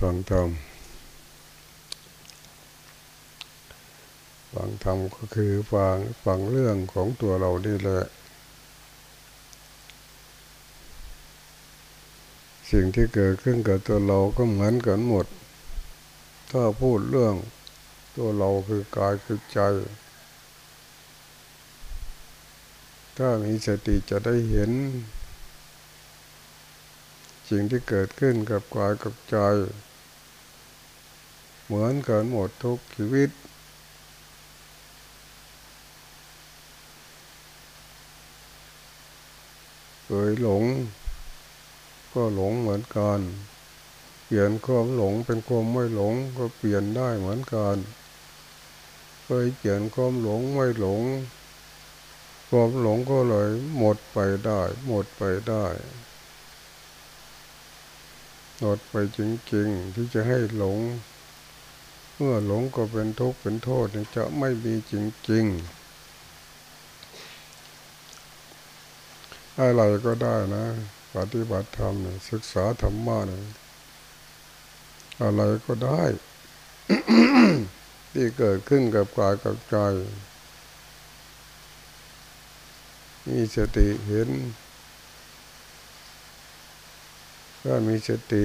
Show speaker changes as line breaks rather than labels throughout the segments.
ฟังธรรมฟังธรรมก็คือฟังฟังเรื่องของตัวเรานี่แหละ สิ่งที่เกิดขึ้นกับตัวเราก็เหมือนกันหมด ถ้าพูดเรื่องตัวเราคือกายคือใจ ถ้ามีสติจะได้เห็น สิ่งที่เกิดขึ้นกับกายกับใจ เหมือนกันหมดทุกชีวิต เคยหลง ก็หลงเหมือนกัน เปลี่ยนความหลงเป็นความไม่หลงก็เปลี่ยนได้เหมือนกันเคยเปลี่ยนความหลงไม่หลงความหลงก็เลยหมดไปได้ หมดไปได้ หมดไปจริงๆ ที่จะให้หลง เมื่อหลงก็เป็นทุกข์เป็นโทษจะไม่มีจริงๆ อะไรก็ได้นะ ปฏิบัติธรรมศึกษาธรรมะนี่ยอะไรก็ได้ ที่เกิดขึ้นกับกายกับใจมีสติเห็น ถ้ามีสติ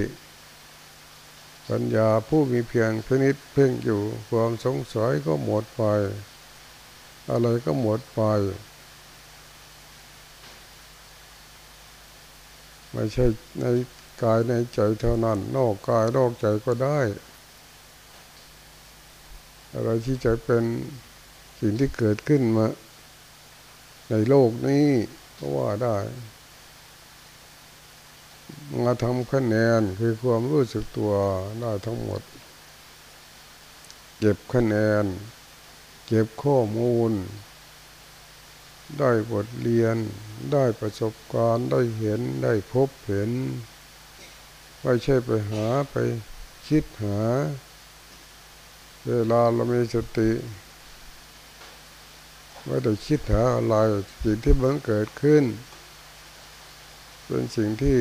ปัญญาผู้มีเพียงพินิษเพ่งอยู่ ความสงสัยก็หมดไป อะไรก็หมดไป ไม่ใช่ในกายในใจเท่านั้น นอกกายนอกใจก็ได้ อะไรที่จะเป็นสิ่งที่เกิดขึ้นมา ในโลกนี้ก็ว่าได้ มาทำคะแนนคือความรู้สึกตัวได้ทั้งหมด เก็บคะแนน เก็บข้อมูล ได้บทเรียน ได้ประสบการณ์ได้เห็นได้พบเห็น ไม่ใช่ไปหาไปคิดหา เวลาเรามีสติไม่ได้คิดหาอะไรสิ่งที่มันเกิดขึ้น เป็นสิ่งที่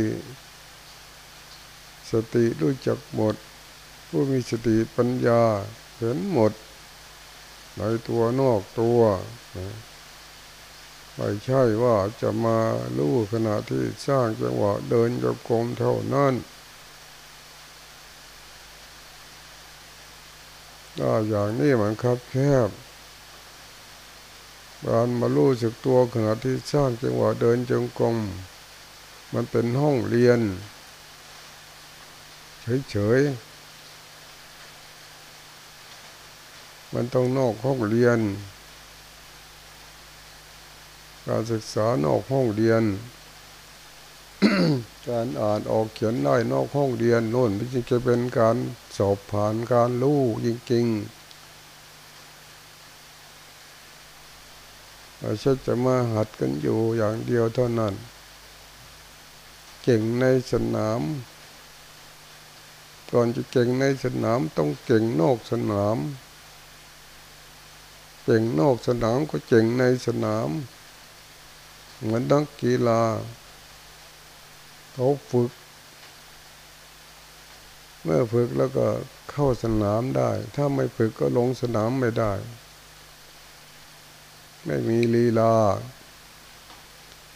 สติรู้จักหมด ผู้มีสติปัญญาเห็นหมดในตัวนอกตัวไม่ใช่ว่าจะมารู้ขณะที่สร้างจังหวะเดินจงกรมเท่านั้นถ้าอย่างนี้มันครับแคบการมารู้สึกตัวขณะที่สร้างจังหวะเดินจงกรม มันเป็นห้องเรียน เฉยๆ มันต้องนอกห้องเรียน การศึกษานอกห้องเรียน การอ่านออกเขียนได้นอกห้องเรียนโน่นจริงจะเป็นการสอบผ่านการรู้จริง ๆเราใช่จะมาหัดกันอยู่อย่างเดียวเท่านั้น เก่งในสนาม ก่อนจะเก่งในสนามต้องเก่งนอกสนาม เก่งนอกสนามก็เก่งในสนาม เหมือนนักกีฬาเขาฝึก เมื่อฝึกแล้วก็เข้าสนามได้ ถ้าไม่ฝึกก็ลงสนามไม่ได้ ไม่มีลีลา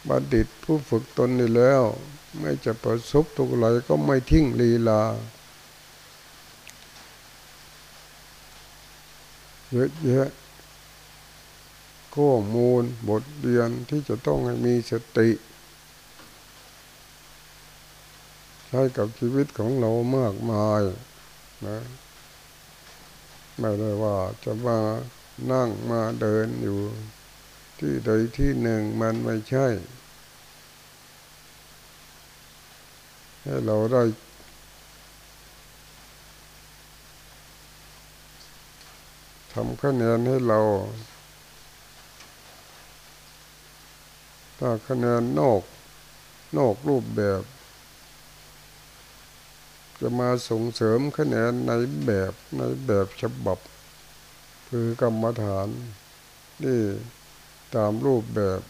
บัณฑิตผู้ฝึกตนนี่แล้ว ไม่จะประสบทุกอะไรก็ไม่ทิ้งลีลาเยอะแยะข้อมูลบทเรียนที่จะต้องให้มีสติใช้กับชีวิตของเรามากมายนะไม่ได้ว่าจะมานั่งมาเดินอยู่ที่ใดที่หนึ่งมันไม่ใช่ ให้เราได้ทำคะแนนให้เรา ถ้าคะแนนนอก นอกรูปแบบ จะมาส่งเสริมคะแนนในแบบในแบบฉบับ คือกรรมฐาน นี่ตามรูปแบบ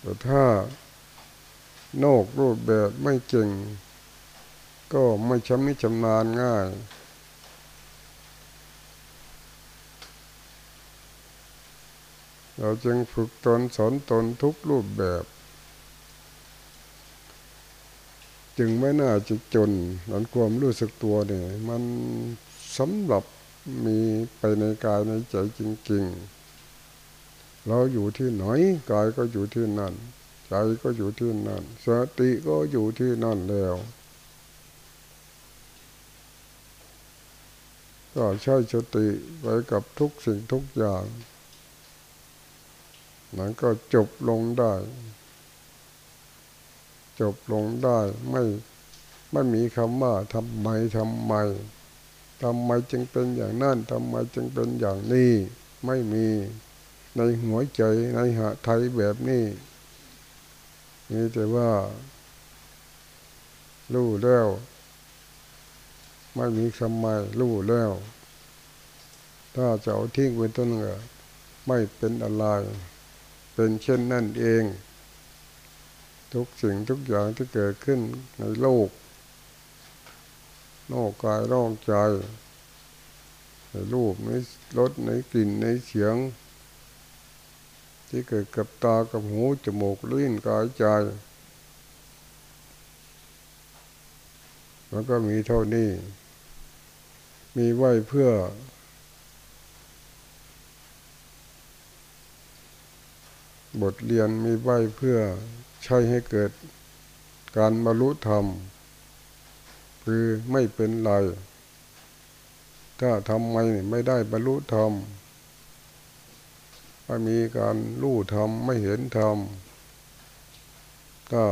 แต่ถ้า นอกรูปแบบไม่เก่ง ก็ไม่ชำนิชำนาญง่าย เราจึงฝึกตนสอนตนทุกรูปแบบ จึงไม่น่าจะจนนั้นความรู้สึกตัวเนี่ย มันสำหรับมีไปในกายในใจจริง ๆ เราอยู่ที่ไหนกายก็อยู่ที่นั่น ใจก็อยู่ที่นั่น สติก็อยู่ที่นั่นแล้วก็ใช้สติไว้กับทุกสิ่งทุกอย่างมันก็จบลงได้ จบลงได้ไม่ไม่มีคำว่าทำไมทำไมทำไมจึงเป็นอย่างนั้นทำไมจึงเป็นอย่างนี้ ไม่มีในหัวใจในหะไทยแบบนี้ นี่แต่ว่ารู้แล้วไม่มีคำไม่รู้แล้ว ถ้าจะเอาทิ้งไว้ต้นเงไม่เป็นอะไร เป็นเช่นนั่นเอง ทุกสิ่งทุกอย่างที่เกิดขึ้นในโลกนอกกายนอกใจในรูปในรสในกลิ่นในเสียง ที่เกิดกับตากับหูจมูกลิ้นกายใจแล้วก็มีเท่านี้ มีไว้เพื่อ บทเรียนมีไว้เพื่อใช้ให้เกิดการบรรลุธรรม คือไม่เป็นไร ถ้าทำไมไม่ได้บรรลุธรรม ไม่มีการรู้ธรรมไม่เห็นธรรมก็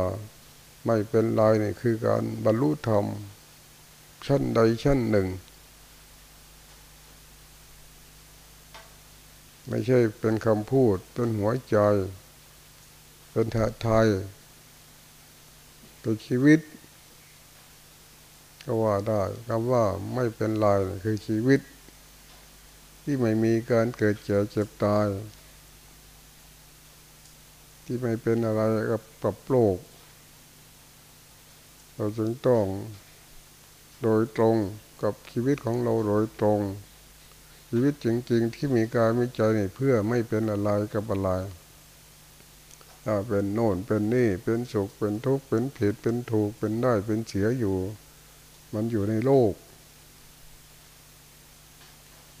ไม่เป็นไรนี่คือการบรรลุธรรมชั้นใดชั้นหนึ่ง ไม่ใช่เป็นคำพูดเป็นหัวใจ เป็นทไทยเป็นชีวิต ก็ว่าได้คำว่าไม่เป็นไรคือชีวิต ที่ไม่มีการเกิดเจ็บเจ็บตาย ที่ไม่เป็นอะไรกับกับโลก เราจึงต้องโดยตรงกับชีวิตของเราโดยตรง ชีวิตจริงๆ ที่มีกายมีใจนี่เพื่อไม่เป็นอะไรกับอะไรถ้าเป็นโน่นเป็นนี่เป็นสุขเป็นทุกข์เป็นผิดเป็นถูกเป็นได้เป็นเสียอยู่ มันอยู่ในโลก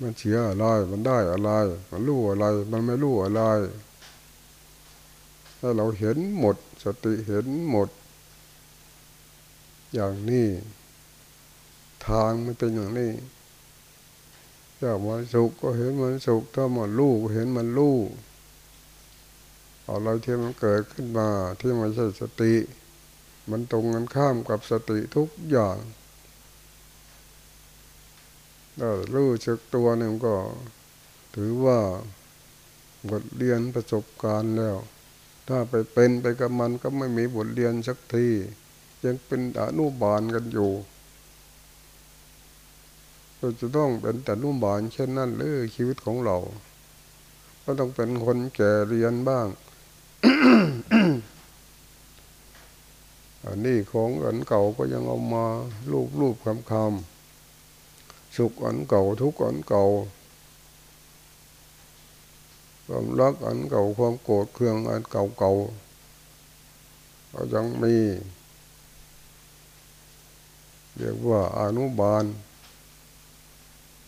มันเสียอะไรมันได้อะไร มันรู้อะไร มันไม่รู้อะไร ถ้าเราเห็นหมด สติเห็นหมด อย่างนี้ ทางมันเป็นอย่างนี้ถ้ามันสุขก็เห็นมันสุขถ้ามันรู้ก็เห็นมันรู้อะไรที่มันเกิดขึ้นมาที่ไม่ใช่สติ มันตรงกันข้ามกับสติทุกอย่างถ้ารู้สึกตัวหนึ่งก็ ถือว่าบทเรียนประสบการณ์แล้ว ถ้าไปเป็นไปกับมันก็ไม่มีบทเรียนสักที ยังเป็นอนุบาลกันอยู่เราจะต้องเป็นแต่นุบาลเช่นนั้นหรือชีวิตของเรา ก็ต้องเป็นคนแก่เรียนบ้าง อันนี้ของอันเก่าก็ยังเอามาลูบลูบคำคำสุขอันเก่าทุกอันเก่า ความรักอันเก่าความโกรธเคืองอันเก่าเก่าก็ยังมีเรียกว่าอนุบาล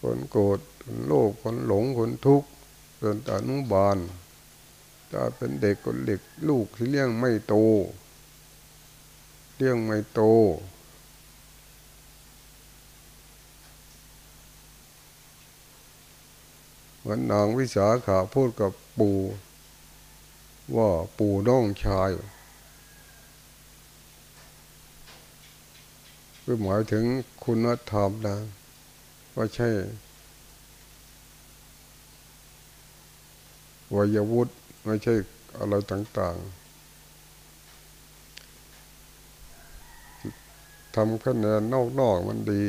คนโกรธคนโลภคนหลงคนทุกข์เป็นอนุบาลถ้าเป็นเด็กคนเด็กลูกที่เลี้ยงไม่โต เลี้ยงไม่โต มือนนางวิสาขาพูดกับปู่ว่าปู่น้องชายคือหมายถึงคุณธรรมนะว่าใช่วัยวุฒิไม่ใช่อะไรต่างๆทำคะแนนนอกๆมันดี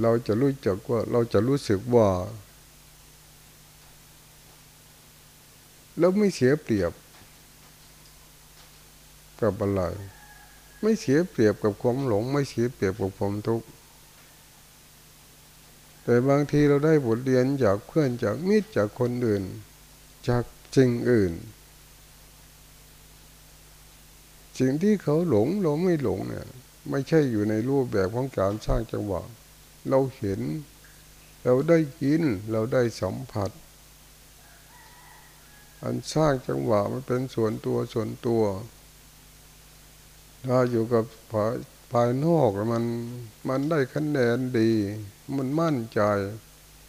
เราจะรู้จักว่าเราจะรู้สึกว่า แล้วไม่เสียเปรียบ กับอะไร ไม่เสียเปรียบกับความหลง ไม่เสียเปรียบกับความทุกข์แต่บางทีเราได้บทเรียนจากเพื่อนจากมิตรจากคนอื่น จากจริงอื่นสิ่งที่เขาหลงเราไม่หลงเนี่ย ไม่ใช่อยู่ในรูปแบบของการสร้างจังหวะ เราเห็น เราได้ยิน เราได้สัมผัส อันสร้างจังหวะมันเป็นส่วนตัวส่วนตัว ถ้าอยู่กับภาภายนอกมันมันได้คะแนนดี มันมั่นใจ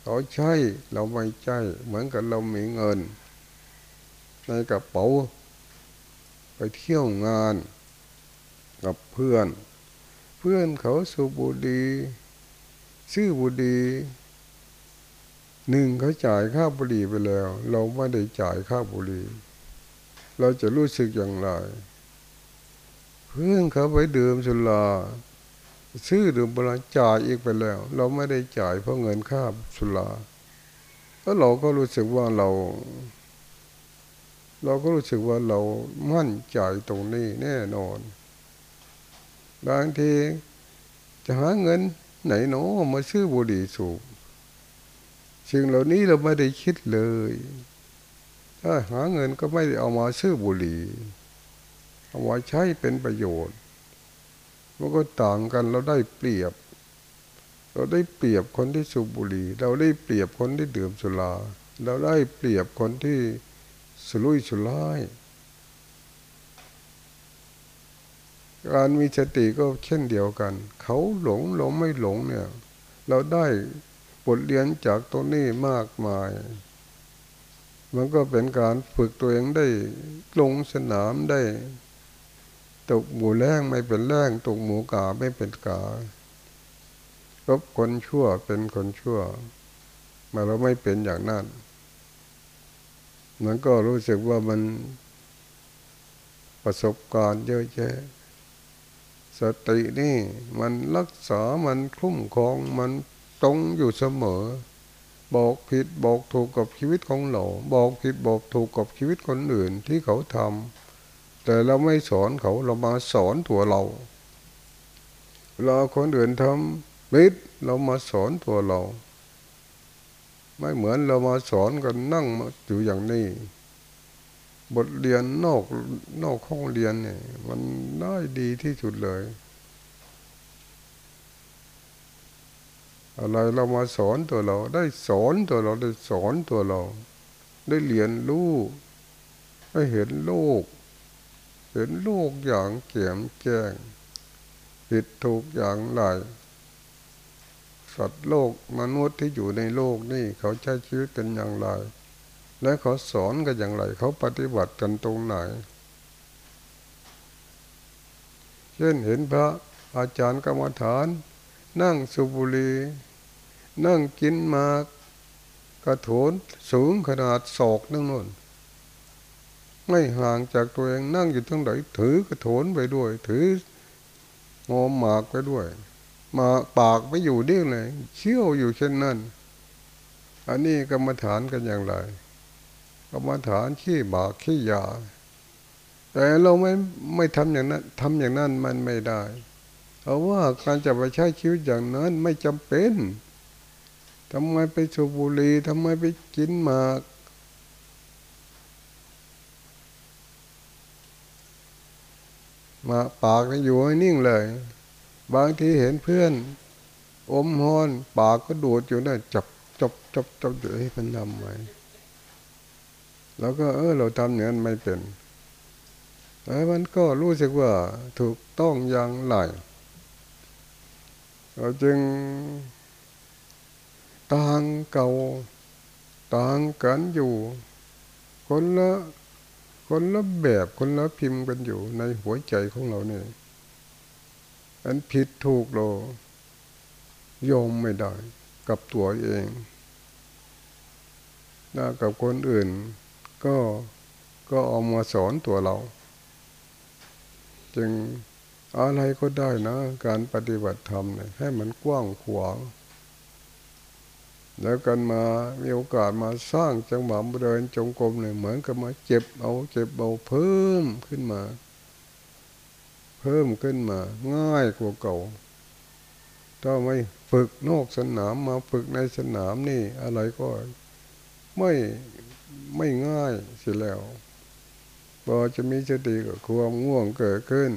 เขาใช่เราไม่ใช่เหมือนกับเรามีเงิน ในกระเป๋า ไปเที่ยวงานกับเพื่อน เพื่อนเขาสูบบุหรี่ซื้อบุหรี่ หนึ่งเขาจ่ายค่าบุหรี่ไปแล้ว เราไม่ได้จ่ายค่าบุหรี่ เราจะรู้สึกอย่างไร เพื่อนเขาไปดื่มสุราซื้อดื่มบุหรี่จ่ายอีกไปแล้ว เราไม่ได้จ่ายเพราะเงินค่าสุราแล้วเราก็รู้สึกว่าเรา เราก็รู้สึกว่าเรามั่นใจตรงนี้แน่นอน บางทีจะหาเงินไหนเนาะมาซื้อบุหรี่สูบ สิ่งเหล่านี้เราไม่ได้คิดเลยถ้าหาเงินก็ไม่ได้เอามาซื้อบุหรี่เอาไว้ใช้เป็นประโยชน์มันก็ต่างกันเราได้เปรียบ เราได้เปรียบคนที่สูบบุหรี่ เราได้เปรียบคนที่ดื่มสุราเราได้เปรียบคนที่สุรุ่ยสุร่ายการมีสติก็เช่นเดียวกัน เขาหลงเราไม่หลงเนี่ย เราได้ บทเรียนจากตัวนี้มากมาย มันก็เป็นการฝึกตัวเองได้ลงสนามได้ ตกหมูแรงไม่เป็นแรงตกหมูกาไม่เป็นกาลบคนชั่วเป็นคนชั่ว มาเราไม่เป็นอย่างนั้น มันก็รู้สึกว่ามันประสบการณ์เยอะแยะสตินี่มันรักษา มันคุ้มครอง มัน ตรงอยู่เสมอ บอกผิดบอกถูกกับชีวิตของเรา บอกผิดบอกถูกกับชีวิตคนอื่นที่เขาทำแต่เราไม่สอนเขาเรามาสอนตัวเราเราคนอื่นทำผิดเรามาสอนตัวเรา ไม่เหมือนเรามาสอนกันนั่งอยู่อย่างนี้บทเรียนนอกนอกห้องเรียนเนี่ยมันได้ดีที่สุดเลย อะไรเรามาสอนตัวเรา ได้สอนตัวเราได้สอนตัวเรา ได้เรียนรู้ได้เห็นโลก เห็นโลกอย่างเกี่ยมแจ้งผิดถูกอย่างไรสัตว์โลกมนุษย์ที่อยู่ในโลกนี่เขาใช้ชีวิตกันอย่างไร และเขาสอนกันอย่างไร เขาปฏิบัติกันตรงไหน เช่นเห็นพระอาจารย์กรรมฐาน นั่งสุบุรี นั่งกินมากกระโถนสูงขนาดศอกนั่งนู่นไม่ห่างจากตัวเองนั่งอยู่ทั้งไหนถือกระโถนไปด้วย ถืองอมหมากไปด้วย มาปากไม่อยู่นิ่งเลยเชี่ยวอยู่เช่นนั้น อันนี้กรรมฐานกันอย่างไรกรรมฐานขี้บากขี้ยา แต่เราไม่ไม่ทำอย่างนั้นทำอย่างนั้นมันไม่ได้เพราะว่าการจะไปใช้ชีวิตอย่างนั้นไม่จำเป็น ทำไมไปสูบบุหรี่ทำไมไปกินหมากมาปากอยู่ให้นิ่งเลย บางทีเห็นเพื่อน อมฮอนปากก็ดูดอยู่นั่นจับจับจับจับอยู่ให้มันทำไว้แล้วก็เออ เราทำอย่างนั้นไม่เป็นแล้วมันก็รู้สึกว่าถูกต้องอย่างไรเราจึง ต่างเก่า ต่างกันอยู่ คนละคนละแบบคนละพิมพ์กันอยู่ในหัวใจของเราเนี่ยอันผิดถูกเรายอมไม่ได้ กับตัวเองถ้ากับคนอื่น ก็ก็เอามาสอนตัวเรา จึงอะไรก็ได้นะ การปฏิบัติธรรมเนี่ยให้มันกว้างขวาง แล้วกันมามีโอกาสมาสร้างจังหวะเดินจงกรมเนี่ยเหมือนกับมาเจ็บเอาเจ็บเอาเพิ่มขึ้นมา เพิ่มขึ้นมา ง่ายกว่าเก่าถ้าไม่ฝึกนอกสนามมาฝึกในสนามนี่อะไรก็ไม่ไม่ง่ายเสียแล้ว พอจะมีสติกับความง่วงเกิดขึ้น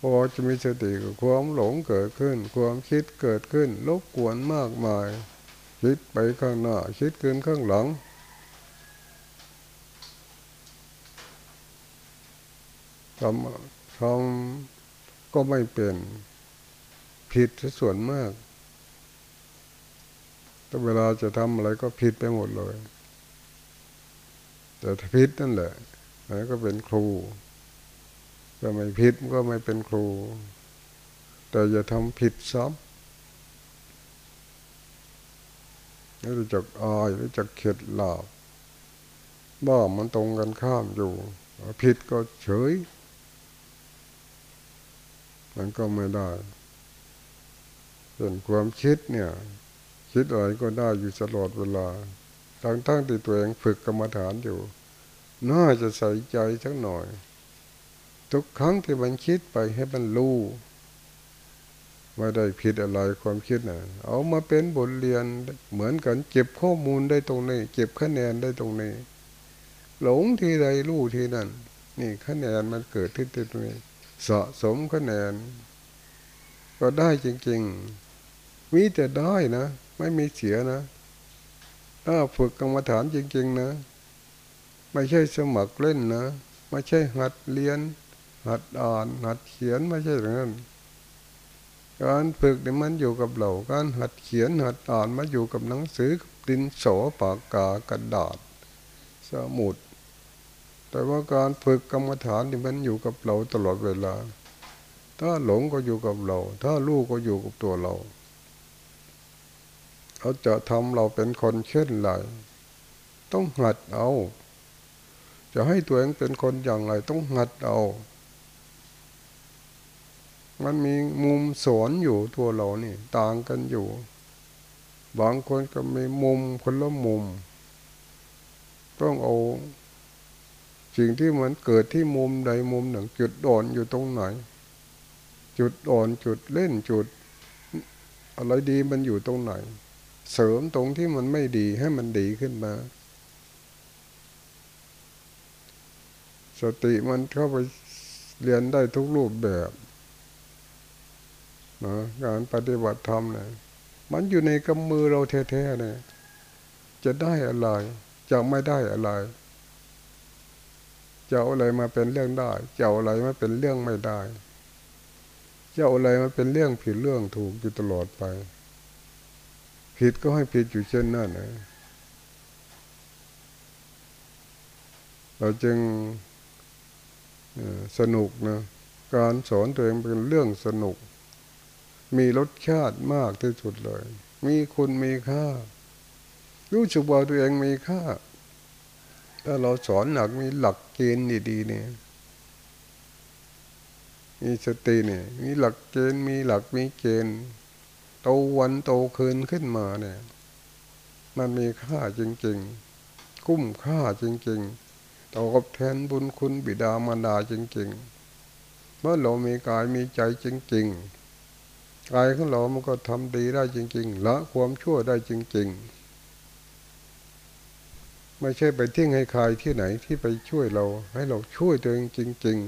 พอจะมีสติกับความหลงเกิดขึ้น ความคิดเกิดขึ้นรบกวนมากมาย คิดไปข้างหน้า คิดขึ้นข้างหลัง ทำทำก็ไม่เป็น ผิดส่วนมากแต่เวลาจะทำอะไรก็ผิดไปหมดเลย แต่ผิดนั่นแหละนั่นก็เป็นครูถ้าไม่ผิดก็ไม่เป็นครู แต่อย่าทำผิดซ้ำ นี่รู้จักอายรู้จักเข็ดหลาบบ้ามันตรงกันข้ามอยู่ ผิดก็เฉย มันก็ไม่ได้ส่วนความคิดเนี่ย คิดอะไรก็ได้อยู่ตลอดเวลาทั้งทั้งที่ตัวเองฝึกกรรมฐานอยู่ น่าจะใส่ใจสักหน่อย ทุกครั้งที่มันคิดไปให้มันรู้ ไม่ได้ผิดอะไรความคิดนะ่ะเอามาเป็นบทเรียนเหมือนกันเก็บข้อมูลได้ตรงนี้ เก็บคะแนนได้ตรงนี้ หลงทีใดรู้ทีนั้น นี่คะแนนมันเกิดที่ตรงนี้สะสมคะแนน ก็ได้จริงๆมีแต่ได้นะ ไม่มีเสียนะ ถ้าฝึกกรรมฐานจริง ๆ นะ ไม่ใช่สมัครเล่นนะ ไม่ใช่หัดเรียน หัดอ่าน หัดเขียนไม่ใช่อย่างนั้น การฝึกนี่มันอยู่กับเราการหัดเขียนหัดอ่านมาอยู่กับหนังสือดินโสปากกากระดาษ สมุด แต่ว่าการฝึกกรรมฐานนี่มันอยู่กับเราตลอดเวลา ถ้าหลงก็อยู่กับเรา ถ้าลูกก็อยู่กับตัวเราเขาจะทำเราเป็นคนเช่นไรต้องหัดเอา จะให้ตัวเองเป็นคนอย่างไร ต้องหัดเอา มันมีมุมสอนอยู่ตัวเรานี่ ต่างกันอยู่ บางคนก็มีมุมคนละมุม ต้องเอาสิ่งที่มันเกิดที่มุมใดมุมหนึ่ง จุดอ่อนอยู่ตรงไหน จุดอ่อนจุดเล่นจุด อะไรดีมันอยู่ตรงไหน เสริมตรงที่มันไม่ดีให้มันดีขึ้นมา สติมันเข้าไปเรียนได้ทุกรูปแบบ นะการปฏิบัติธรรมเนี่ยมันอยู่ในกำมือเราแท้ๆเนี่ยจะได้อะไร จะไม่ได้อะไร จะอะไรมาเป็นเรื่องได้ จะอะไรมาเป็นเรื่องไม่ได้ จะอาอะไรมาเป็นเรื่องผิดเรื่องถูกอยู่ตลอดไป ผิดก็ให้ผิดอยู่เช่นนั้นนะเราจึงสนุกนะการสอนตัวเองเป็นเรื่องสนุก มีรสชาติมากที่สุดเลย มีคุณมีค่า รู้สึกว่าตัวเองมีค่า ถ้าเราสอนหนักมีหลักเกณฑ์ดีๆเนี่ย มีสติเนี่ย มีหลักเกณฑ์มีหลักมีเกณฑ์โตวันโตคืนขึ้นมาเนี่ย มันมีค่าจริง ๆ คุ้มค่าจริง ๆตอบแทนบุญคุณบิดามารดาจริง ๆ เมื่อเรามีกายมีใจจริง ๆ กายของเรามันก็ทำดีได้จริง ๆ ละความชั่วได้จริง ๆ ไม่ใช่ไปทิ้งให้ใครที่ไหนที่ไปช่วยเรา ให้เราช่วยตัวเองจริง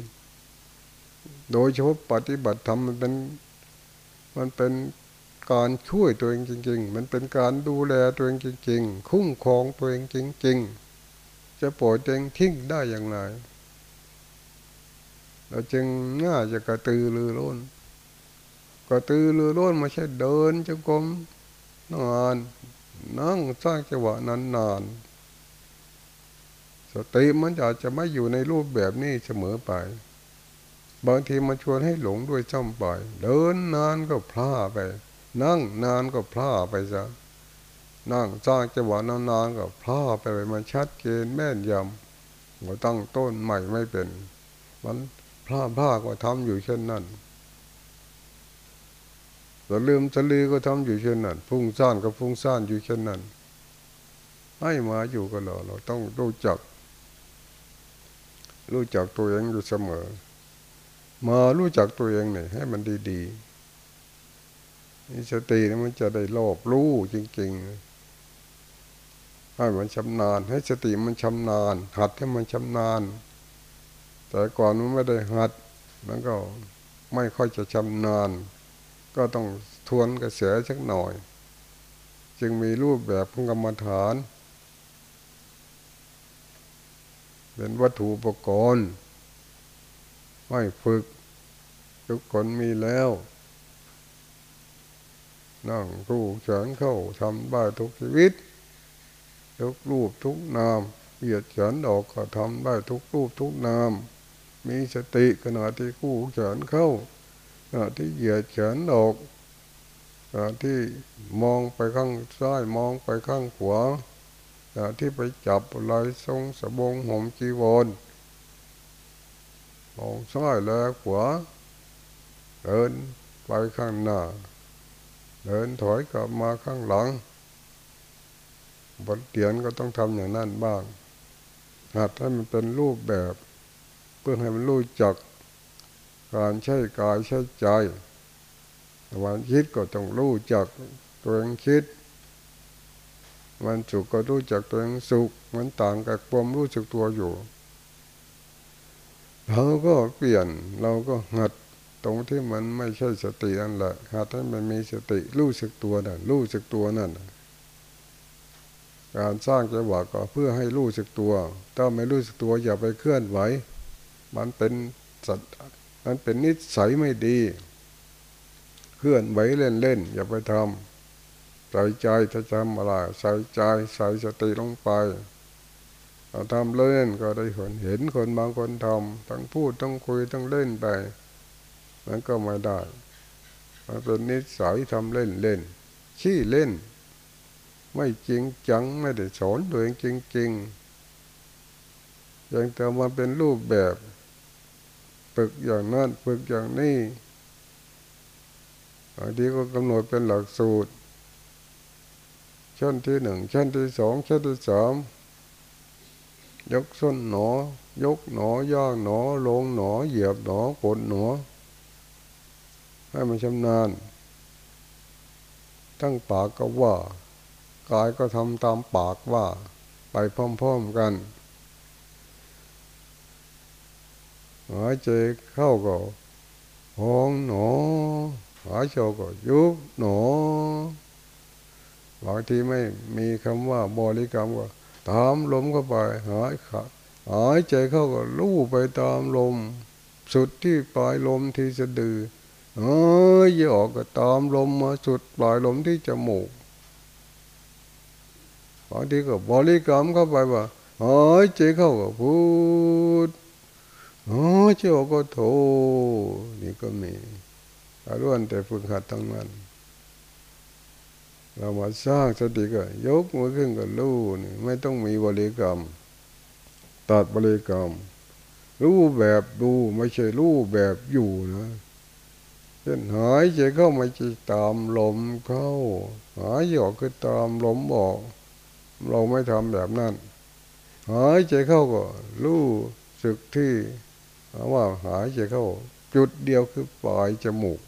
ๆ โดยเฉพาะปฏิบัติธรรมมันเป็นมันเป็นการช่วยตัวเองจริง ๆ มันเป็นการดูแลตัวเองจริง ๆ คุ้มครองตัวเองจริง ๆ จะปล่อยตัวเองทิ้งได้อย่างไร เราจึงน่าจะกระตือรือร้น กระตือรือร้นไม่ใช่เดินจงกรมนานนั่งสร้างจังหวะนานๆสติมันอาจจะไม่อยู่ในรูปแบบนี้เสมอไป บางทีมันชวนให้หลงด้วยจ้ำไปเดินนานก็พลาไป นั่งนานก็พลาไปซะนั่งสร้างจังหวะนานๆก็พลาไปมันชัดเจนแม่นยำเราตั้งต้นใหม่ไม่เป็น มันพลาดพลาดก็ทำอยู่เช่นนั้น เราลืมสลือก็ทำอยู่เช่นนั้นฟุ้งซ่านก็ฟุ้งซ่านอยู่เช่นนั้น ให้มาอยู่กับเราเราต้องรู้จัก รู้จักตัวเองอยู่เสมอ มารู้จักตัวเองเนี่ยให้มันดีๆสตินี่มันจะได้รอบรู้จริง ๆให้มันชำนาญ ให้สติมันชำนาญ หัดให้มันชำนาญ แต่ก่อนมันไม่ได้หัด มันก็ไม่ค่อยจะชำนาญ ก็ต้องทวนกระแสสักหน่อย จึงมีรูปแบบของกรรมฐาน เป็นวัตถุอุปกรณ์ไม่ฝึกทุกคนมีแล้วนั่งรู้เฉินเข้าทำได้ทุกชีวิต ทุกรูปทุกนามเหยียดเฉินออกก็ทำได้ทุกรูปทุกนาม มีสติขณะที่กู้เฉินเข้า ที่เหยียดเฉินออกขณะที่มองไปข้างซ้ายมองไปข้างขวาขณะที่ไปจับลายทรงสบงห่มจีวรมองซ้ายและขวาเดินไปข้างหน้า เดินถอยกลับมาข้างหลังบทเรียนก็ต้องทำอย่างนั้นบ้างหัดให้มันเป็นรูปแบบ เพื่อให้มันรู้จัก การใช้กายใช้ใจวันคิดก็ต้องรู้จักตัวเองคิด มันสุขก็รู้จักตัวเองสุข มันต่างกับความรู้สึกตัวอยู่เราก็เปลี่ยนเราก็หัดตรงที่มันไม่ใช่สตินั่นแหละหัดให้มันมีสติรู้สึกตัวนั่นรู้สึกตัวนั่นการสร้างจังหวะก็เพื่อให้รู้สึกตัว ถ้าไม่รู้สึกตัวอย่าไปเคลื่อนไหว มันเป็นสัต มันเป็นนิสัยไม่ดีเคลื่อนไหวเล่นเล่นอย่าไปทำใส่ใจถ้าทำอะไรใส่ใจใส่สติลงไปเราทำเล่นก็ได้เห็นเห็นคนบางคนทำทั้งพูดทั้งคุยทั้งเล่นไป มันก็ไม่ได้ มันเป็นนิสัยทำเล่นเล่นขี้เล่น ไม่จริงจังไม่ได้สอนตัวเองจริงๆยังแต่มาเป็นรูปแบบ ฝึกอย่างนั้นฝึกอย่างนี้บางทีก็กำหนดเป็นหลักสูตรชั้นที่หนึ่งชั้นที่สองชั้นที่สามยกส้นหนอ ยกหนอย่างหนอลงหนอ เหยียบหนอกดหนอ ให้มันชำนาญ ทั้งปากก็ว่า กายก็ทำตามปากว่า ไปพร้อมๆกัน หายใจเข้าก็หองหนอหายใจก็ยุบหนอบางทีไม่มีคำว่าบริกรรมว่าตามลมเข้าไปหายขาหายใจเข้าก็ลู่ไปตามลม สุดที่ปลายลมที่สะดือเอ้ยออกก็ตามลมมาสุดปลายลมที่จมูกบางทีก็บริกรรมเข้าไปว่าหายใจเข้าก็พูด หายใจออกก็โทนี่ก็มีอาล้วนแต่ฝึกหัดทั้งนั้น เรามาสร้างสติก็ยกมือขึ้นกับรู้นี่ไม่ต้องมีบริกรรม ตัดบริกรรม รู้แบบดูไม่ใช่รู้แบบอยู่นะเช่นหายใจเข้าไม่ใช่ตามลมเข้า หายออกคือตามลมออก เราไม่ทำแบบนั้น หายใจเข้าก็รู้สึกที่ ว่าหายใจเข้า จุดเดียวคือปลายจมูก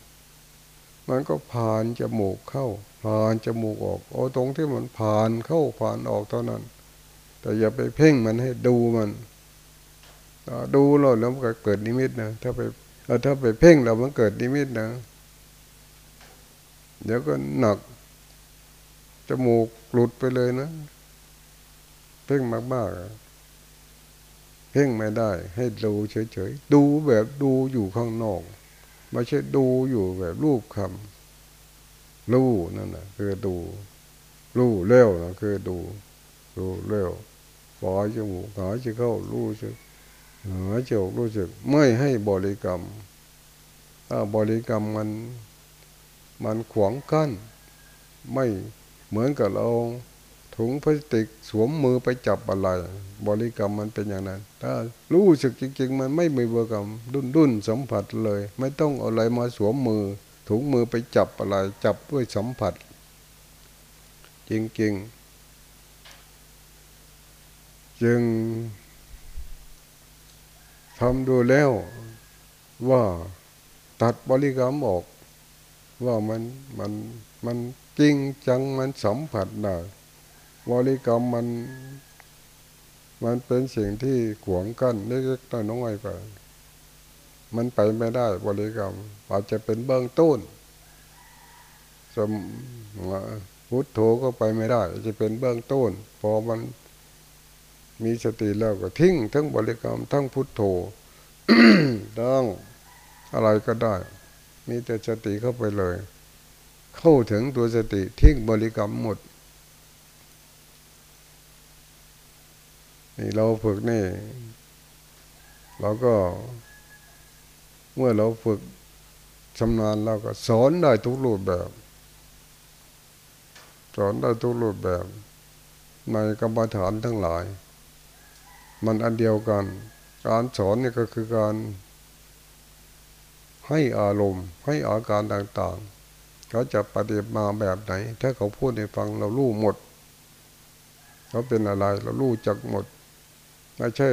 มันก็ผ่านจมูกเข้า ผ่านจมูกออกเอาตรงที่มันผ่านเข้าผ่านออกเท่านั้น แต่อย่าไปเพ่งมันให้ดูมันดูเราแล้วมันก็เกิดนิมิตนะถ้าไปถ้าไปเพ่งเรามันเกิดนิมิตนะ เดี๋ยวก็หนักจมูกหลุดไปเลยนะ เพ่งมากๆ เพ่งไม่ได้ ให้ดูเฉยๆ ดูแบบดูอยู่ข้างนอก ไม่ใช่ดูอยู่แบบรูปคำรู้นั่นแหละคือดูรู้เร็วนะคือดูดูเร็วปล่อยจมูกหายใจเข้ารู้สึกหายใจออกรู้สึกไม่ให้บริกรรมถ้าบริกรรมมันมันขวางกั้น ไม่เหมือนกับเรา ถุงพลาสติกสวมมือไปจับอะไร บริกรรมมันเป็นอย่างนั้น ถ้ารู้สึกจริง ๆ มันไม่มีบริกรรมดุนดุนสัมผัสเลย ไม่ต้องอาอะไรมาสวมมือ ถุงมือไปจับอะไร จับด้วยสัมผัส จริงๆ จึงทำดูแล้วว่าตัดบริกรรมออก ว่ามันมันมันจริงจังมันสัมผัสได้ บริกรรมมัน มันเป็นสิ่งที่ขวงกั้นเล็กๆน้อยๆไป มันไปไม่ได้บริกรรม อาจจะเป็นเบื้องต้นสมพุทโธก็ไปไม่ได้ จะเป็นเบื้องต้น พอมันมีสติแล้วก็ทิ้งทั้งบริกรรมทั้งพุทโธต้องอะไรก็ได้ มีแต่สติเข้าไปเลย เข้าถึงตัวสติทิ้งบริกรรมหมด นี่เราฝึกนี่ เราก็เมื่อเราฝึกชำนาญเราก็สอนได้ทุกรูปแบบ สอนได้ทุกรูปแบบ ในกรรมฐานทั้งหลาย มันอันเดียวกัน การสอนนี่ก็คือการให้อารมณ์ให้อาการต่างๆ เขาจะปฏิบัติมาแบบไหน ถ้าเขาพูดให้ฟังเรารู้หมด เขาเป็นอะไรเรารู้จักหมด ไม่ใช่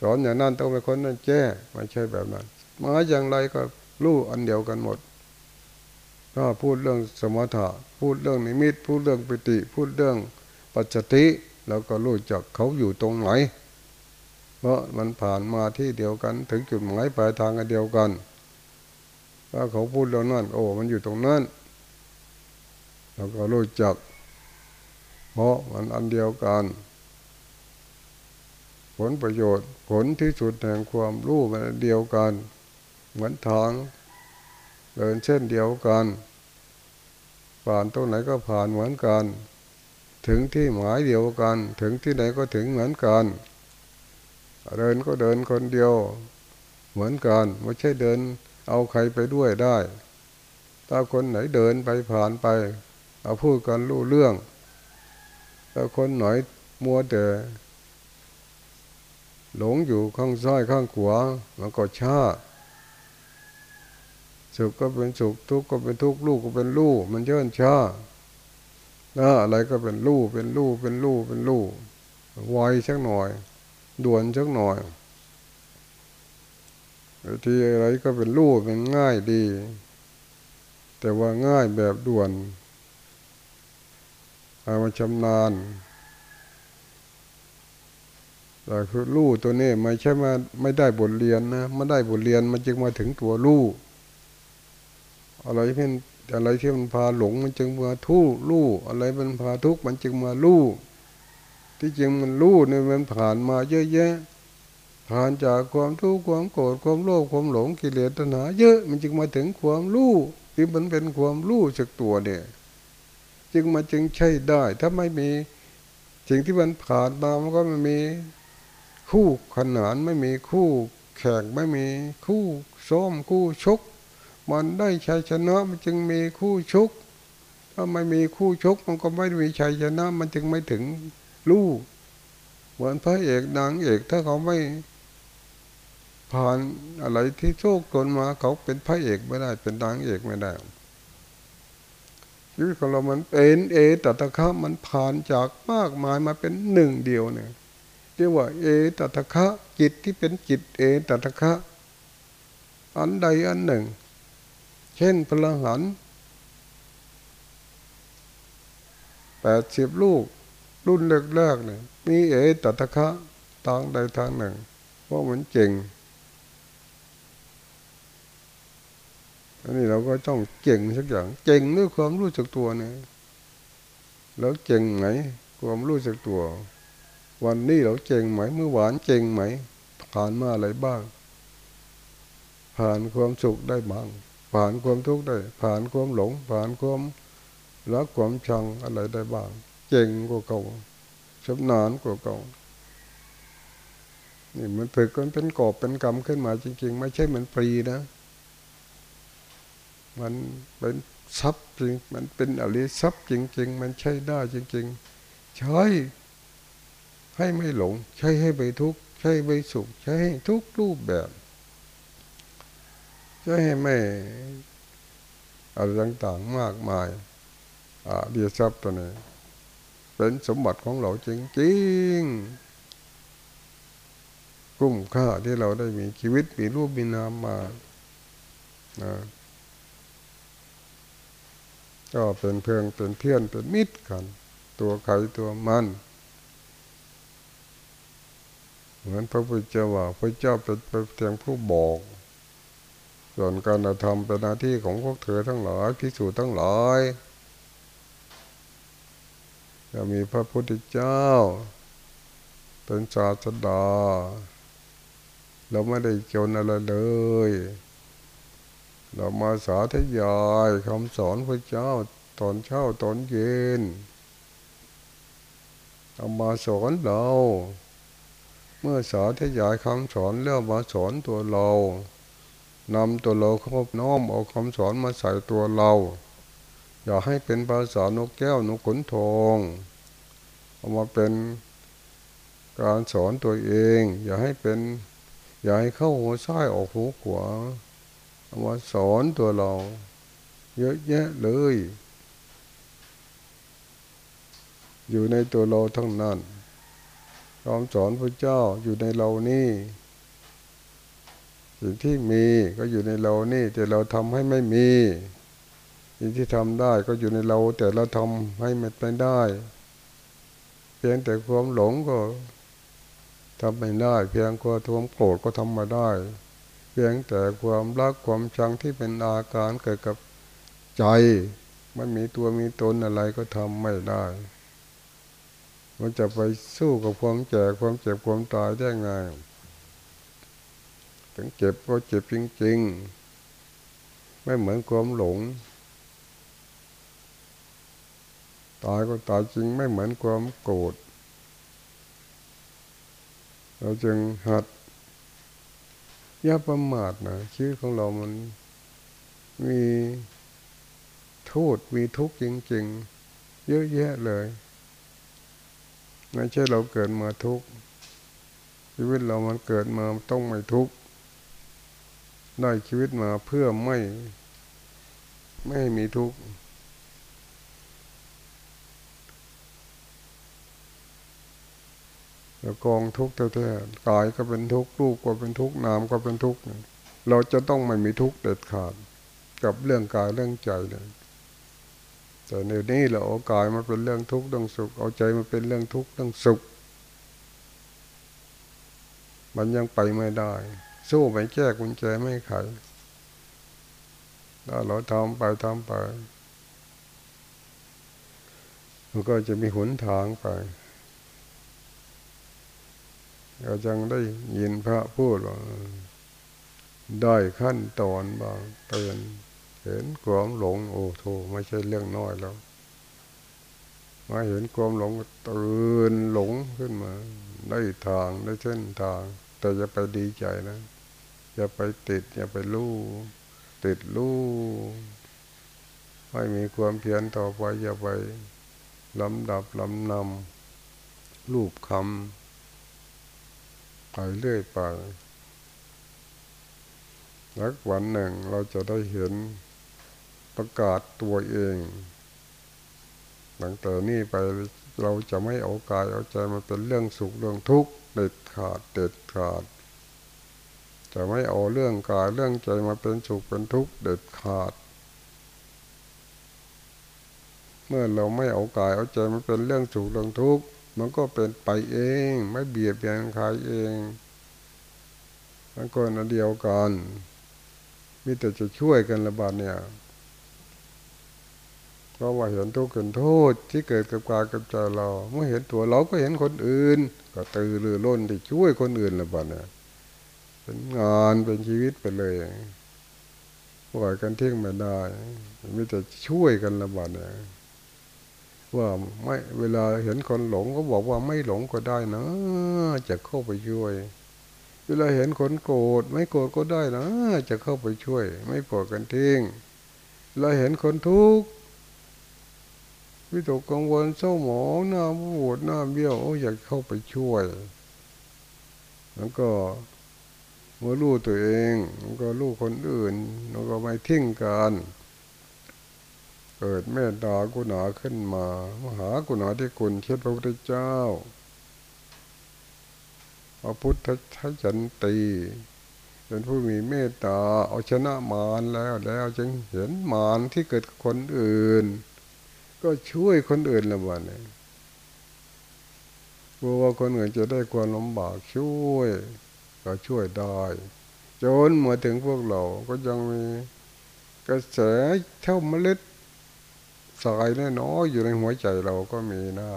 สอนอย่างนั้นต้องเป็นคนนั้นแก้ไม่ใช่แบบนั้นมาอย่างไรก็รู้อันเดียวกันหมดถ้าพูดเรื่องสมถะพูดเรื่องนิมิต พูดเรื่องปิติ พูดเรื่องปัจจติแล้วก็รู้จักเขาอยู่ตรงไหน เพราะมันผ่านมาที่เดียวกัน ถึงจุดหมายปลายทางกันเดียวกันถ้าเขาพูดเรื่องนั้นโอ้ มันอยู่ตรงนั้นเราก็รู้จัก เพราะมันอันเดียวกัน ผลประโยชน์ ผลที่สุดแห่งความรู้มันเดียวกัน เหมือนทางเดินเช่นเดียวกัน ผ่านตรงไหนก็ผ่านเหมือนกัน ถึงที่หมายเดียวกัน ถึงที่ไหนก็ถึงเหมือนกัน เดินก็เดินคนเดียว เหมือนกันไม่ใช่เดิน เอาใครไปด้วยได้ ถ้าคนไหนเดินไปผ่านไป เอาพูดกันรู้เรื่อง ถ้าคนหน่อยมัวแต่ หลงอยู่ข้างซ้ายข้างขวามันก็ช้าสุขก็เป็นสุขทุกข์ก็เป็นทุกข์ลูกก็เป็นลูกมันเยิ่นช้านะอะไรก็เป็นลูกเป็นลูกเป็นลูกเป็นลูกไวสักหน่อย ด่วนสักหน่อยทีอะไรก็เป็นลูกเป็นง่ายดี แต่ว่าง่ายแบบด่วนเอามาชำนาญ แต่คือรู้ตัวนี้ไม่ใช่มาไม่ได้บทเรียนนะไม่ได้บทเรียนมันจึงมาถึงตัวรู้อะไรที่เป็นอะไรที่มันพาหลงมันจึงมาทุกรู้อะไรมันพาทุกข์มันจึงมารู้ที่จริงมันรู้เนี่ยมันผ่านมาเยอะแยะผ่านจากความทุกข์ความโกรธความโลภความหลงกิเลสตัณหาเยอะมันจึงมาถึงความรู้ที่มันเป็นความรู้จากตัวเนี่ย จึงมาจึงใช่ได้ ถ้าไม่มีสิ่งที่มันผ่านมามันก็ไม่มี คู่ขนานไม่มีคู่แข่งไม่มีคู่ซ้อมคู่ชก มันได้ชัยชนะมันจึงมีคู่ชก ถ้าไม่มีคู่ชกมันก็ไม่มีชัยชนะ มันจึงไม่ถึงลูกเหมือนพระเอกนางเอกถ้าเขาไม่ ผ่านอะไรที่โชคตนมาเขาเป็นพระเอกไม่ได้ เป็นนางเอกไม่ได้ชีวิตของเรามันเป็นเอตตะคะมันผ่านจากมากมายมาเป็นหนึ่งเดียวเนี่ย เรียกว่า เอตตะคะจิตที่เป็นจิตเอตตะคะ อันใดอันหนึ่ง เช่นพลังหันแปดสิบลูก รุ่นแรกๆเนี่ยมีเอตตะคะทางใดทางหนึ่ง เพราะมันเก่งอันนี้เราก็ต้องเก่งสักอย่างเก่งด้วยความรู้จักตัวเนี่ยแล้วเก่งไหนความรู้จักตัว วันนี้เราเจงไหมเมื่อวานเจงไหมผ่านมาอะไรบ้าง ผ่านความสุขได้บ้าง ผ่านความทุกข์ได้ ผ่านความหลง ผ่านความรักความชังอะไรได้บ้างเจงกว่าเก่าชำนาญกว่าเก่านี่มันฝึกกันเป็นกอบเป็นกรรมขึ้นมาจริง ๆ ไม่ใช่มันฟรีนะ มันเป็นทรัพย์จริง มันเป็นอริทรัพย์จริง ๆ มันใช่ได้จริง ๆ ใช่ ให้ไม่หลง ใช้ให้ไปทุกข์ใช้ไปสุข ใช้ให้ทุกรูปแบบใช้ให้ไม่อะไรต่างๆมากมายอ่าเดียทรัพย์ตัวนี้เป็นสมบัติของเราจริงๆกุ้มค่าที่เราได้มีชีวิตมีรูปมีนามมานะก็เป็นเพื่อนเป็นเพื่อนเป็นมิตรกัน ตัวใครตัวมัน เหมือนพระพุทธเจ้าว่าพระเจ้าเป็นเพียงผู้บอก ส่วนการทำเป็นหน้าที่ของพวกเธอทั้งหลายพิสูจน์ทั้งหลายจะมีพระพุทธเจ้า เป็นศาสดา เราไม่ได้จนอะไรเลย เรามาสาธยายคำสอนพระเจ้าตอนเช้าตอนเย็นเอามาสอนเรา เมื่อสาธยายคำสอนแล้วมาสอนตัวเรานำตัวเราเข้าน้อมเอาคำสอนมาใส่ตัวเรา อย่าให้เป็นภาษานกแก้วนกขนทองเอามาเป็นการสอนตัวเอง อย่าให้เป็น อย่าให้เข้าหัวซ้ายออกหูขวาเอามาสอนตัวเรา เยอะแยะเลย อยู่ในตัวเราทั้งนั้น คำสอนพระเจ้าอยู่ในเรานี่สิ่งที่มีก็อยู่ในเรานี่ แต่เราทำให้ไม่มีสิ่งที่ทำได้ก็อยู่ในเรา แต่เราทำให้มันไม่ได้เพียงแต่ความหลงก็ทำไม่ได้ เพียงความโกรธก็ทำมาได้ เพียงแต่ความรักความชังที่เป็นอาการเกิดกับใจ ไม่มีตัวมีตนอะไรก็ทำไม่ได้ มันจะไปสู้กับความแก่ความเจ็บความตายได้ไงถึงเจ็บก็เจ็บจริงๆ ไม่เหมือนความหลง ตายก็ตายจริงไม่เหมือนความโกรธเราจึงหัดย่าประมาทนะชีวิตของเรามันมีโทษมีทุกข์จริง ๆ เยอะแยะเลย ไม่ใช่เราเกิดมาทุกข์ชีวิตเรามันเกิดมาต้องไม่ทุกข์ได้ชีวิตมาเพื่อไม่ ไม่มีทุกข์แล้วกองทุกข์แท้ๆกายก็เป็นทุกข์รูปก็เป็นทุกข์นามก็เป็นทุกข์เราจะต้องไม่มีทุกข์เด็ดขาด กับเรื่องกายเรื่องใจเลย แต่ในนี้เราเอากายมาเป็นเรื่องทุกข์เรื่องสุข เอาใจมาเป็นเรื่องทุกข์เรื่องสุข มันยังไปไม่ได้ สู้ไม่แก้กุญแจไม่ไขถ้าเราทำไปทำไป มันก็จะมีหนทางไปเราจังได้ยินพระพูดว่าได้ขั้นตอนบางเตือน เห็นความหลง โอ้โธไม่ใช่เรื่องน้อยแล้ว มาเห็นความหลงตื่นหลงขึ้นมา ได้ทางได้เส้นทาง แต่อย่าไปดีใจนะอย่าไปติดอย่าไปลู่ติดลู่ไม่มีความเพียรต่อไปอย่าไปลำดับลำนำรูปคำไปเรื่อยไปแล้ววันหนึ่งเราจะได้เห็น ประกาศตัวเองหลังแต่นี้ไปเราจะไม่เอากายเอาใจมาเป็นเรื่องสุขเรื่องทุกข์เด็ดขาดเด็ดขาด จะไม่เอาเรื่องกายเรื่องใจมาเป็นสุขเป็นทุกข์เด็ดขาด เมื่อเราไม่เอากายเอาใจมาเป็นเรื่องสุขเรื่องทุกข์มันก็เป็นไปเองไม่เบียดเบียนใครเองมันก็นเดียวกันมีแต่จะช่วยกันระบาดเนี่ย เพราะว่าเห็นทุกข์เห็นโทษที่เกิดกับกายกับใจเรา เมื่อเห็นตัวเราก็เห็นคนอื่น ก็ตื่นรือร้นที่ช่วยคนอื่นละบ้าเนี่ยเป็นงานเป็นชีวิตไปเลยปล่อยกันทิ้งไม่ได้มีแต่ช่วยกันละบ้าเนี่ยว่าไม่เวลาเห็นคนหลงก็บอกว่าไม่หลงก็ได้นะ จะเข้าไปช่วย เวลาเห็นคนโกรธไม่โกรธก็ได้นะ จะเข้าไปช่วย ไม่ปล่อยกันทิ้งเราเห็นคนทุกข์ วิตกกังวลเศร้าหมองหน้าบูดหน้าเบี้ยวอยากเข้าไปช่วย แล้วก็เมื่อรู้ตัวเองแล้วก็รู้คนอื่นแล้วก็ไม่ทิ้งกันเกิดเมตตากุณาขึ้นมา มหากุณาที่คุณเช่นพระพุทธเจ้า พระพุทธทัจันตีเป็นผู้มีเมตตาเอาชนะมารแล้วแล้วจึงเห็นมารที่เกิดคนอื่น ก็ช่วยคนอื่นละวันนี้กลัวว่าคนอื่นจะได้ความลำบากช่วย ก็ช่วยได้จนมาถึงพวกเราก็ยังมีกระแสเท่าเมล็ดสายน้อยอยู่ในหัวใจเราก็มีได้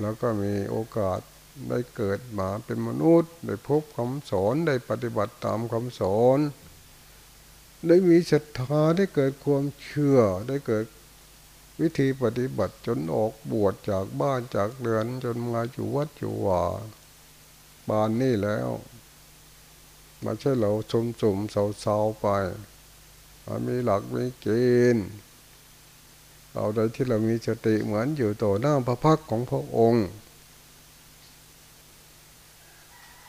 แล้วก็มีโอกาสได้เกิดมาเป็นมนุษย์ ได้พบคำสอนได้ปฏิบัติตามคำสอน ได้มีศรัทธาได้เกิดความเชื่อได้เกิดวิธีปฏิบัติจนออกบวชจากบ้านจากเรือนจนมาอยู่วัดอยู่ว่าบานนี่แล้วมาใช่เราชมสมเศร้าๆไปมีหลักมีเกณฑ์เอาใดที่เรามีสติเหมือนอยู่ต่อหน้าพระพักของพระองค์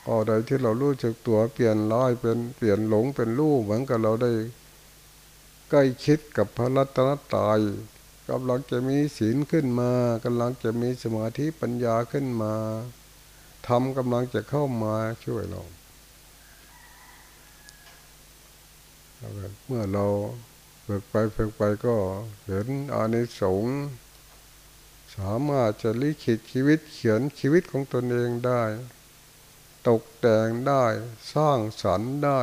เอใดที่เรารู้จักตัวเปลี่ยนร้ายเป็นเปลี่ยนหลงเป็นรู้เหมือนกับเราได้ ใกล้คิดกับพระรัตนตรัยกำลังจะมีศีลขึ้นมากำลังจะมีสมาธิปัญญาขึ้นมาทำกำลังจะเข้ามาช่วยเราเมื่อเราฝึกไปฝึกไปก็เห็นอานิสงส์สามารถจะลิขิตชีวิตเขียนชีวิตของตนเองได้ ตกแต่งได้ สร้างสรรค์ได้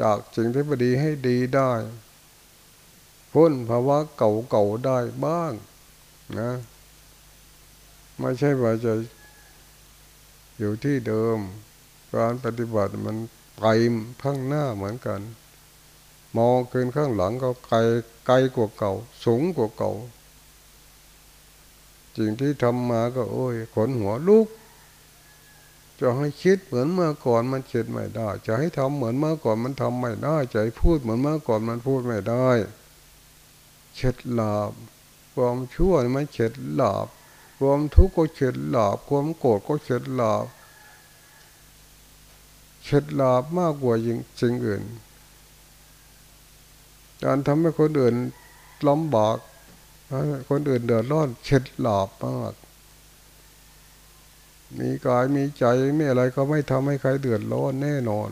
จากสิ่งที่พอดีให้ดีได้พ้นภาวะเก่าๆได้บ้างนะไม่ใช่ว่าจะอยู่ที่เดิม การปฏิบัติมันไปข้างหน้าเหมือนกัน มองขึ้นข้างหลังก็ไกลไกลกว่าเก่า สูงกว่าเก่าสิ่งที่ทำมาก็โอ้ยขนหัวลุก จะให้คิดเหมือนเมื่อก่อนมันคิดไม่ได้ จะให้ทำเหมือนเมื่อก่อนมันทำไม่ได้จะให้พูดเหมือนเมื่อก่อนมันพูดไม่ได้เฉดหลาบความชั่วมันเฉดหลาบความทุกข์ก็เฉดหลาบความโกรธก็เฉดหลาบเฉดหลาบมากกว่าสิ่งอื่น การทำให้คนอื่นลำบากคนอื่นเดือดร้อนเฉดหลาบมาก มีกายมีใจไม่อะไรก็ไม่ทำให้ใครเดือดร้อนแน่นอน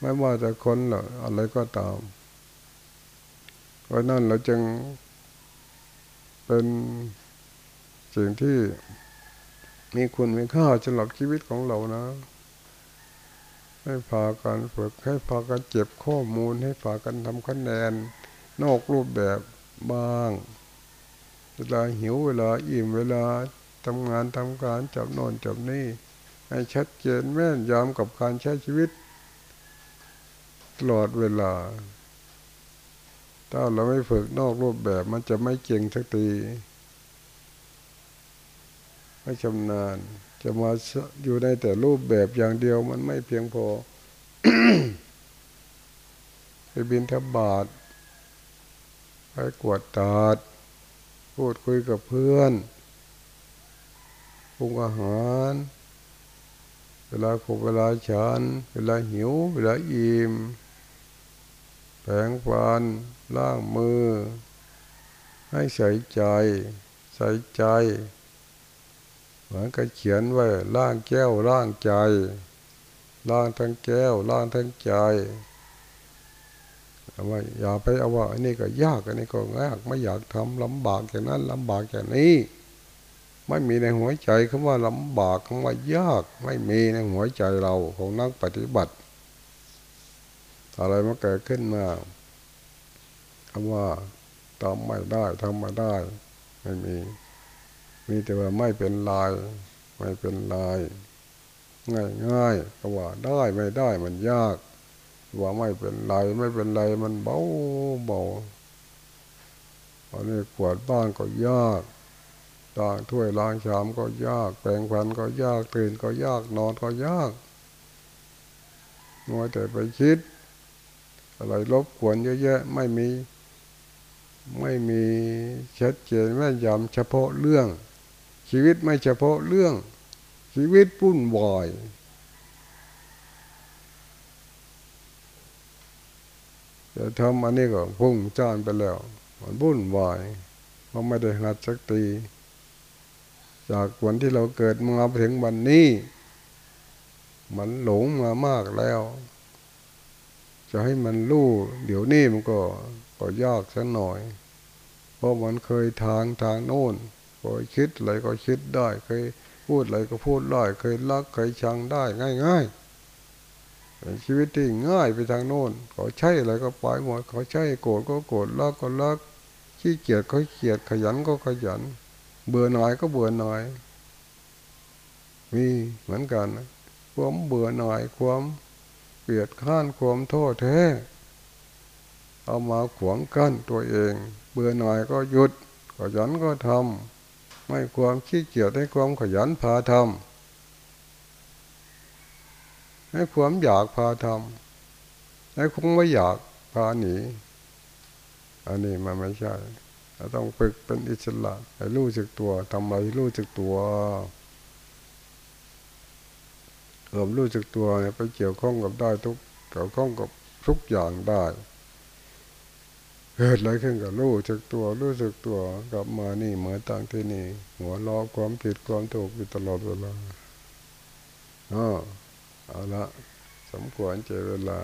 ไม่ว่าจะคนหรืออะไรก็ตามเพราะนั่นเราจึงเป็นสิ่งที่มีคุณมีค่าสำหรับชีวิตของเรานะ ให้พากันฝึกให้พากันเจ็บข้อมูล ให้พากันทำคะแนน นอกรูปแบบบ้าง เวลาหิวเวลาอิ่มเวลา ทำงานทำการจับนอนจับนี่ ให้ชัดเจนแม่นยำกับการใช้ชีวิต ตลอดเวลา ถ้าเราไม่ฝึกนอกรูปแบบมันจะไม่เก่งสักทีไม่ชำนาญ จะมาอยู่ในแต่รูปแบบอย่างเดียวมันไม่เพียงพอไปบินทบาทไปกวดตาดพูดคุยกับเพื่อน ปรุงอาหาร เวลาขบเวลาฉัน เวลาหิว เวลาอิ่มแปรงฟันล้างมือ ให้ใส่ใจ ใส่ใจเหมือนกับเขียนไว้ล่างแก้วล่างใจ ล่างทั้งแก้ว ล่างทั้งใจว่าอย่าไปเอาว่าอันนี้ก็ยากอันนี้ก็ยากไม่อยากทำลำบากอย่างนั้นลำบากอย่างนี้ ไม่มีในหัวใจคำว่าลำบากคำว่ายาก ไม่มีในหัวใจเราของนักปฏิบัติ อะไรมาเกิดขึ้นมาคำว่าทำไม่ได้ทำไม่ได้ ไม่มี มีแต่ว่าไม่เป็นลาย ไม่เป็นลาย ง่ายง่ายก็ว่าได้ไม่ได้มันยาก ว่าไม่เป็นไรไม่เป็นไรมันเบาเบาอันนี้กวาดบ้านก็ยาก ต่างถ้วยล้างชามก็ยาก แปรงฟันก็ยากตื่นก็ยากนอนก็ยากมัวแต่ไปคิด อะไรลบกวนเยอะแยะไม่มี ไม่มีชัดเจนแม่ยำเฉพาะเรื่อง ชีวิตไม่เฉพาะเรื่อง ชีวิตปุ้นวายจะทำอันนี้ก็พุ่งจ้านไปแล้ว มันบุ่นวายมันไม่ได้หัดสักตี จากวันที่เราเกิดมาถึงวันนี้ มันหลงมามากแล้ว จะให้มันรู้เดี๋ยวนี้มันก็ก็ยากสักหน่อย เพราะมันเคยทางทางโน้นเคยคิดอะไรก็คิดได้ เคยพูดอะไรก็พูดได้ เคยรักเคยชังได้ง่ายๆเป็นชีวิตที่ง่ายไปทางโน้นขอใช่อะไรก็ปล่อยหมดขอใช่โกรธก็โกรธรักก็รักขี้เกียจก็เกียจขยันก็ขยัน เบื่อหน่ายก็เบื่อหน่ายมีเหมือนกันความเบื่อหน่ายความเกลียดข้านความโทษแท้เอามาขวางกั้นตัวเอง เบื่อหน่ายก็หยุด ขยันก็ทำไม่ความขี้เกียจให้ความขยันพาทำให้ความอยากพาทำให้คงไม่อยากพาหนีอันนี้มันไม่ใช่ เราต้องฝึกเป็นอิสระให้รู้จักตัวทำอะไรรู้จักตัวความรู้จักตัวเนี่ยไปเกี่ยวข้องกับได้ทุกเกี่ยวข้องกับทุกอย่างได้เกิดอะไรขึ้นกับรู้จักตัวรู้จักตัวกลับมานี่เหมือนต่างที่นี่ หัวล้อความผิดความถูกอยู่ตลอดเวลาอ๋อเอาละสมควรเจเวลา